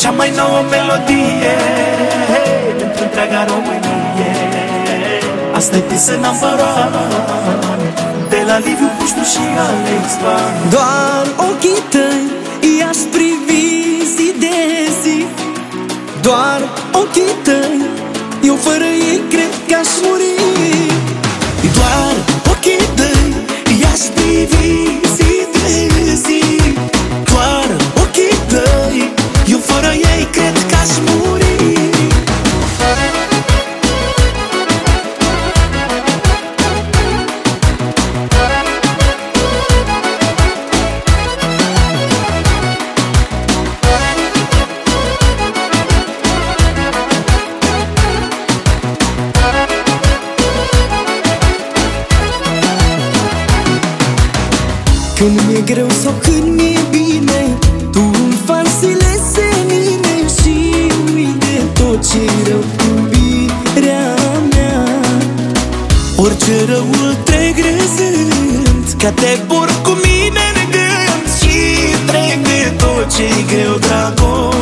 Cea mai nouă melodie Pentru întreaga Românie. Asta e piesă number one De la Liviu Puștu și Alex Ban Doar ochii tăi i-aș privi zi de zi. Doar ochii tăi Eu fără ei cred că aș muri Când mi-e greu sau când mi-e bine Tu îmi faci zile senine Și uit de tot ce rău iubirea mea. Orice răul trec râzând Ca te por cu mine în gând Și trec de tot ce-i greu dragostea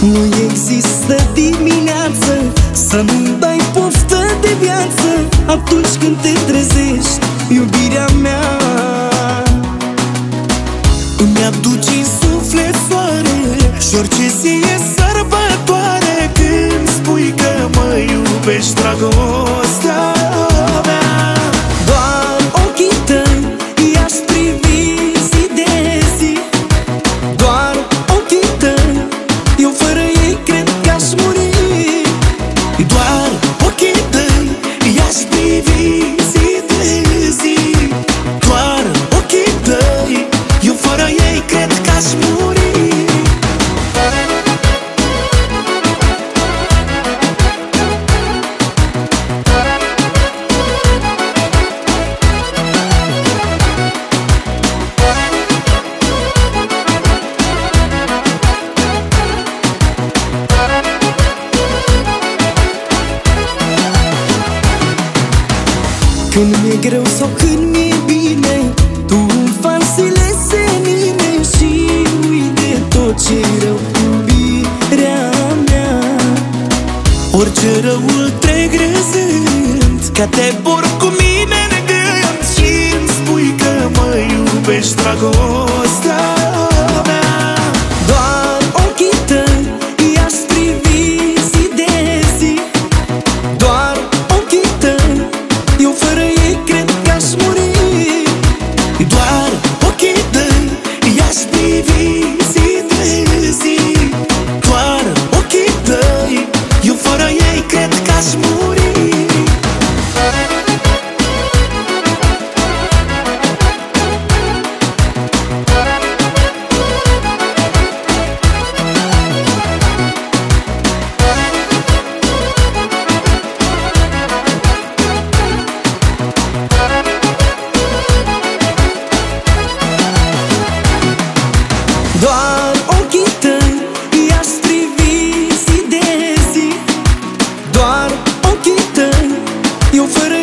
Nu există dimineață Să nu dai poftă de viață. Atunci când te trezești Iubirea Când mi-e greu sau când mi-e bine Tu îmi faci zile senine Și uit de tot ce rău iubirea mea. Orice răul trec râzând Ca te por cu mine în gând Și îmi spui că mă iubești dragostea Doar ochii tăi i-aș privi zi de zi. Doar ochii tăi eu fără